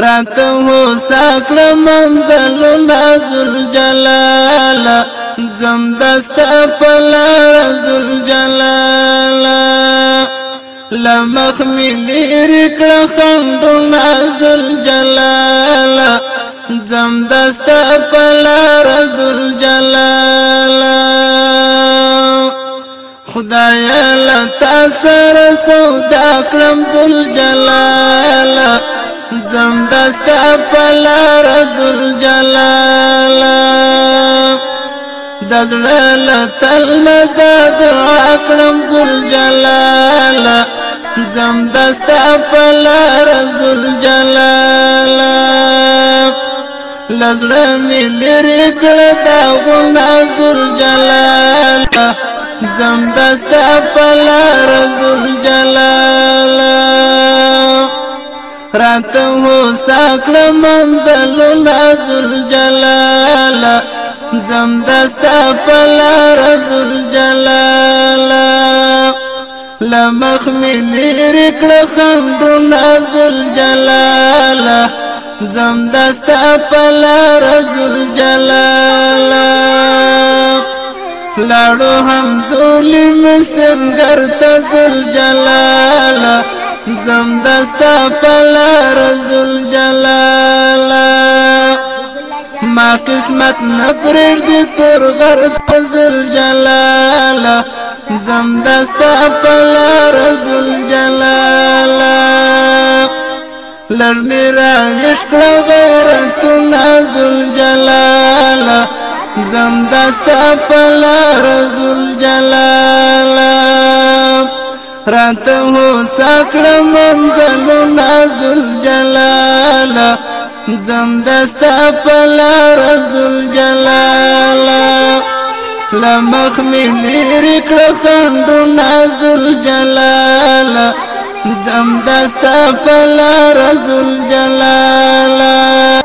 راته هو ساکړه منزل نازل جلال زم دست په لار زل جلال لمخ می لیر کړه خند نازل جلال زم دست په لار زل جلال خدایا لتا سر سودا کړم زل جلال زم دستا پلا رسول جلال دزړل تل مدد دعا کړم زل جلال زم دستا پلا رسول جلال لزړه می لری کړه دا غنا زل جلال زم دستا پلا رسول جلال رات رسا کړ منزل نازل جلال زم دستا پلا رزل جلال لمخ می لیر کړ خند نازل جلال زم دستا پلا رزل جلال لاړو هم ظلم سنگر تزل جلال زم دستا پلا رزل طاقت نفرر دی تر غرد زل جلالا زم دستا پلا رزل جلالا لرمی را عشق غیرت نازل جلالا زم دستا پلا رزل جلالا رات هو ساکړه منزل نازل جلالا زم دستا پلا رزل جلالا لمخ می نیر کړه خندو نازل جلالا زم دستا پلا رزل جلالا